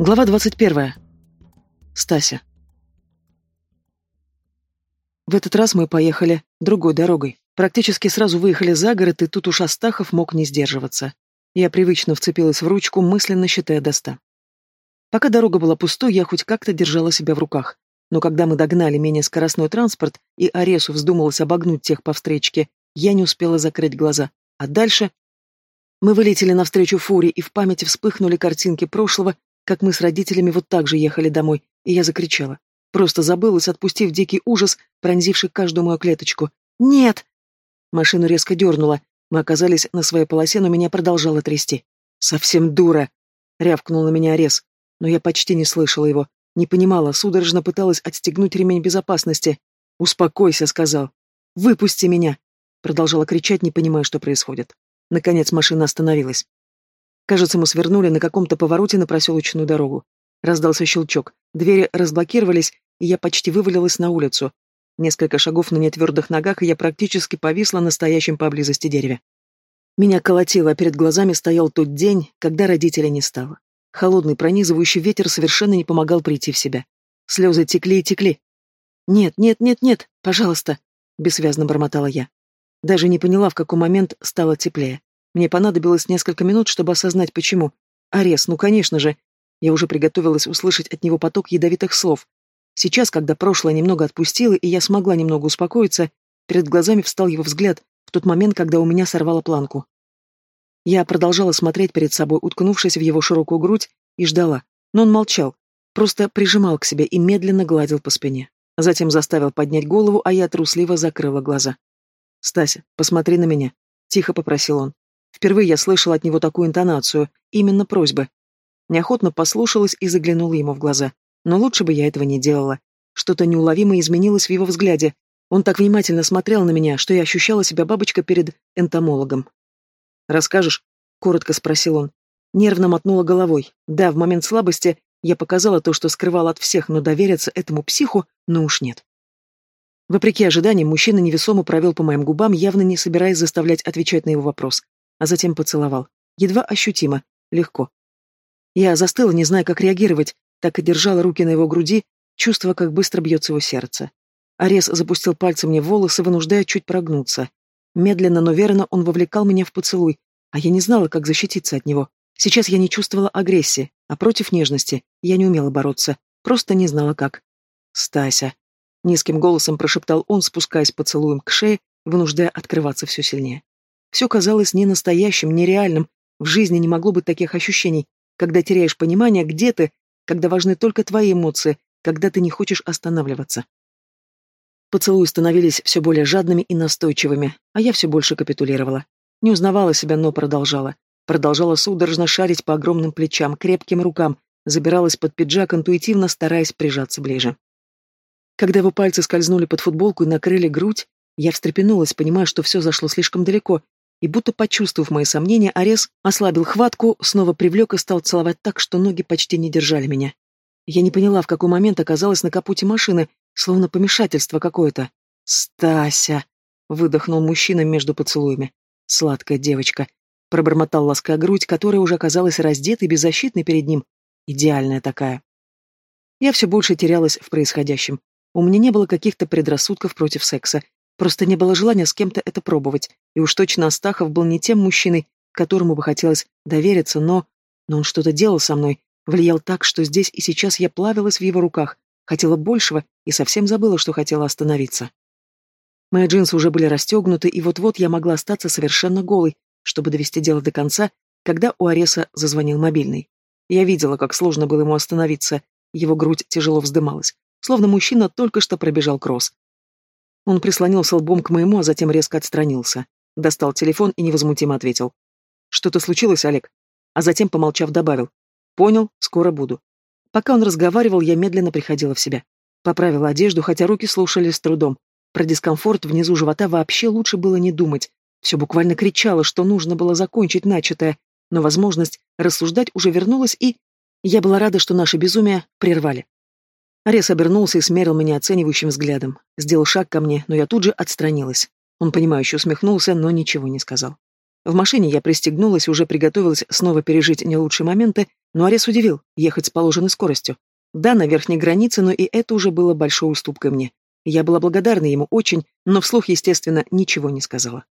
Глава 21. Стася. В этот раз мы поехали другой дорогой. Практически сразу выехали за город, и тут уж Астахов мог не сдерживаться. Я привычно вцепилась в ручку, мысленно считая до ста. Пока дорога была пустой, я хоть как-то держала себя в руках. Но когда мы догнали менее скоростной транспорт, и Аресу вздумалось обогнуть тех по встречке, я не успела закрыть глаза. А дальше... Мы вылетели навстречу фуре, и в памяти вспыхнули картинки прошлого, как мы с родителями вот так же ехали домой, и я закричала. Просто забылась, отпустив дикий ужас, пронзивший каждую мою клеточку. «Нет!» Машину резко дернула. Мы оказались на своей полосе, но меня продолжало трясти. «Совсем дура!» — рявкнул на меня Арес. Но я почти не слышала его. Не понимала, судорожно пыталась отстегнуть ремень безопасности. «Успокойся», — сказал. «Выпусти меня!» Продолжала кричать, не понимая, что происходит. Наконец машина остановилась. Кажется, мы свернули на каком-то повороте на проселочную дорогу. Раздался щелчок, двери разблокировались, и я почти вывалилась на улицу. Несколько шагов на нетвердых ногах, и я практически повисла на стоящем поблизости дереве. Меня колотило, а перед глазами стоял тот день, когда родителей не стало. Холодный пронизывающий ветер совершенно не помогал прийти в себя. Слезы текли и текли. «Нет, нет, нет, нет, пожалуйста», — бессвязно бормотала я. Даже не поняла, в какой момент стало теплее. Мне понадобилось несколько минут, чтобы осознать, почему. Арес, ну конечно же. Я уже приготовилась услышать от него поток ядовитых слов. Сейчас, когда прошлое немного отпустило, и я смогла немного успокоиться, перед глазами встал его взгляд в тот момент, когда у меня сорвало планку. Я продолжала смотреть перед собой, уткнувшись в его широкую грудь, и ждала. Но он молчал, просто прижимал к себе и медленно гладил по спине. Затем заставил поднять голову, а я трусливо закрыла глаза. «Стася, посмотри на меня», — тихо попросил он. Впервые я слышала от него такую интонацию, именно просьбы. Неохотно послушалась и заглянула ему в глаза. Но лучше бы я этого не делала. Что-то неуловимо изменилось в его взгляде. Он так внимательно смотрел на меня, что я ощущала себя бабочкой перед энтомологом. «Расскажешь?» — коротко спросил он. Нервно мотнула головой. Да, в момент слабости я показала то, что скрывала от всех, но довериться этому психу, ну уж нет. Вопреки ожиданиям, мужчина невесомо провел по моим губам, явно не собираясь заставлять отвечать на его вопрос а затем поцеловал. Едва ощутимо, легко. Я застыла, не зная, как реагировать, так и держала руки на его груди, чувствуя, как быстро бьется его сердце. Арес запустил пальцы мне в волосы, вынуждая чуть прогнуться. Медленно, но верно он вовлекал меня в поцелуй, а я не знала, как защититься от него. Сейчас я не чувствовала агрессии, а против нежности я не умела бороться, просто не знала как. «Стася», — низким голосом прошептал он, спускаясь поцелуем к шее, вынуждая открываться все сильнее. Все казалось не настоящим, нереальным. В жизни не могло быть таких ощущений, когда теряешь понимание, где ты, когда важны только твои эмоции, когда ты не хочешь останавливаться. Поцелуи становились все более жадными и настойчивыми, а я все больше капитулировала. Не узнавала себя, но продолжала. Продолжала судорожно шарить по огромным плечам, крепким рукам, забиралась под пиджак, интуитивно стараясь прижаться ближе. Когда его пальцы скользнули под футболку и накрыли грудь, я встрепенулась, понимая, что все зашло слишком далеко, и будто почувствовав мои сомнения, Арес ослабил хватку, снова привлек и стал целовать так, что ноги почти не держали меня. Я не поняла, в какой момент оказалась на капоте машины, словно помешательство какое-то. «Стася!» — выдохнул мужчина между поцелуями. «Сладкая девочка!» — пробормотал лаская грудь, которая уже оказалась раздетой и беззащитной перед ним. Идеальная такая. Я все больше терялась в происходящем. У меня не было каких-то предрассудков против секса, Просто не было желания с кем-то это пробовать, и уж точно Астахов был не тем мужчиной, которому бы хотелось довериться, но... Но он что-то делал со мной, влиял так, что здесь и сейчас я плавилась в его руках, хотела большего и совсем забыла, что хотела остановиться. Мои джинсы уже были расстегнуты, и вот-вот я могла остаться совершенно голой, чтобы довести дело до конца, когда у Ареса зазвонил мобильный. Я видела, как сложно было ему остановиться, его грудь тяжело вздымалась, словно мужчина только что пробежал кросс. Он прислонился лбом к моему, а затем резко отстранился. Достал телефон и невозмутимо ответил. «Что-то случилось, Олег?» А затем, помолчав, добавил. «Понял, скоро буду». Пока он разговаривал, я медленно приходила в себя. Поправила одежду, хотя руки слушали с трудом. Про дискомфорт внизу живота вообще лучше было не думать. Все буквально кричало, что нужно было закончить начатое, но возможность рассуждать уже вернулась, и... Я была рада, что наше безумие прервали. Арес обернулся и смерил меня оценивающим взглядом. Сделал шаг ко мне, но я тут же отстранилась. Он, понимающе усмехнулся, но ничего не сказал. В машине я пристегнулась, уже приготовилась снова пережить не лучшие моменты, но Арес удивил, ехать с положенной скоростью. Да, на верхней границе, но и это уже было большой уступкой мне. Я была благодарна ему очень, но вслух, естественно, ничего не сказала.